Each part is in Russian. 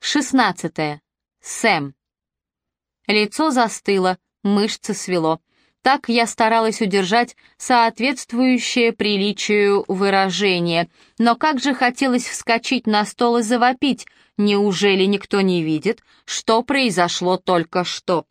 16. Сэм. Лицо застыло, мышцы свело. Так я старалась удержать соответствующее приличию выражение. Но как же хотелось вскочить на стол и завопить. Неужели никто не видит, что произошло только что?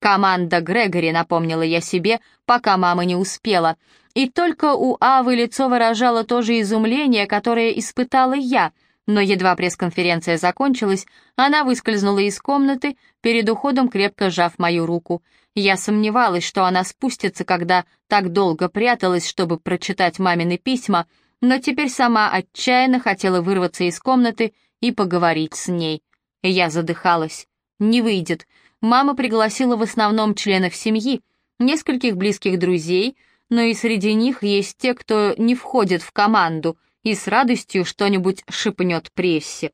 Команда Грегори, напомнила я себе, пока мама не успела. И только у Авы лицо выражало то же изумление, которое испытала я — но едва пресс-конференция закончилась, она выскользнула из комнаты, перед уходом крепко сжав мою руку. Я сомневалась, что она спустится, когда так долго пряталась, чтобы прочитать мамины письма, но теперь сама отчаянно хотела вырваться из комнаты и поговорить с ней. Я задыхалась. Не выйдет. Мама пригласила в основном членов семьи, нескольких близких друзей, но и среди них есть те, кто не входит в команду — и с радостью что-нибудь шепнет прессе.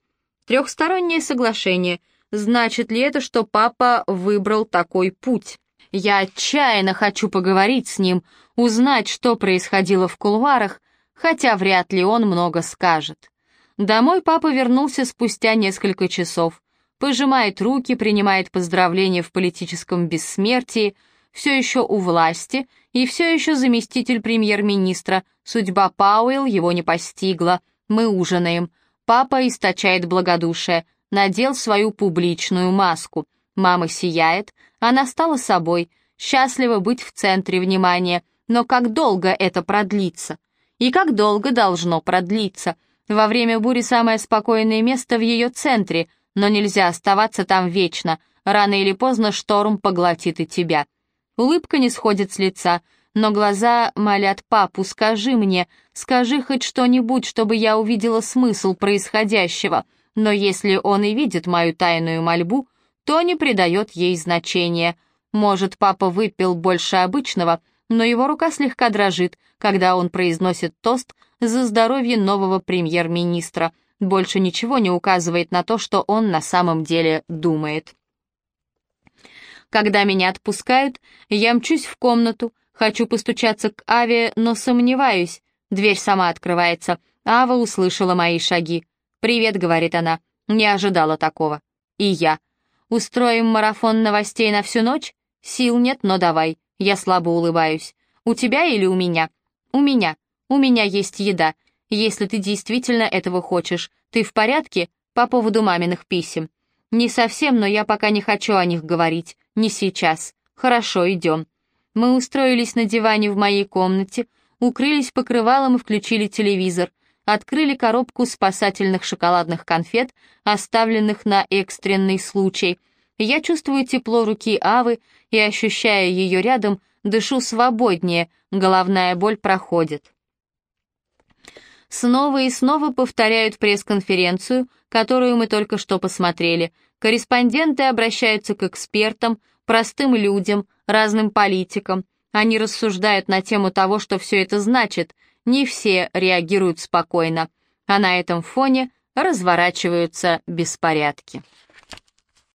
Трехстороннее соглашение. Значит ли это, что папа выбрал такой путь? Я отчаянно хочу поговорить с ним, узнать, что происходило в кулуарах, хотя вряд ли он много скажет. Домой папа вернулся спустя несколько часов. Пожимает руки, принимает поздравления в политическом бессмертии, все еще у власти и все еще заместитель премьер-министра. Судьба Пауэлл его не постигла. Мы ужинаем. Папа источает благодушие, надел свою публичную маску. Мама сияет, она стала собой, счастлива быть в центре внимания. Но как долго это продлится? И как долго должно продлиться? Во время бури самое спокойное место в ее центре, но нельзя оставаться там вечно. Рано или поздно шторм поглотит и тебя. Улыбка не сходит с лица, но глаза молят папу, скажи мне, скажи хоть что-нибудь, чтобы я увидела смысл происходящего. Но если он и видит мою тайную мольбу, то не придает ей значения. Может, папа выпил больше обычного, но его рука слегка дрожит, когда он произносит тост за здоровье нового премьер-министра. Больше ничего не указывает на то, что он на самом деле думает. Когда меня отпускают, я мчусь в комнату, хочу постучаться к Аве, но сомневаюсь. Дверь сама открывается. Ава услышала мои шаги. «Привет», — говорит она. Не ожидала такого. И я. «Устроим марафон новостей на всю ночь? Сил нет, но давай». Я слабо улыбаюсь. «У тебя или у меня?» «У меня. У меня есть еда. Если ты действительно этого хочешь. Ты в порядке? По поводу маминых писем». «Не совсем, но я пока не хочу о них говорить. Не сейчас. Хорошо, идем. Мы устроились на диване в моей комнате, укрылись покрывалом и включили телевизор, открыли коробку спасательных шоколадных конфет, оставленных на экстренный случай. Я чувствую тепло руки Авы и, ощущая ее рядом, дышу свободнее, головная боль проходит. Снова и снова повторяют пресс-конференцию, которую мы только что посмотрели. Корреспонденты обращаются к экспертам, простым людям, разным политикам. Они рассуждают на тему того, что все это значит. Не все реагируют спокойно, а на этом фоне разворачиваются беспорядки.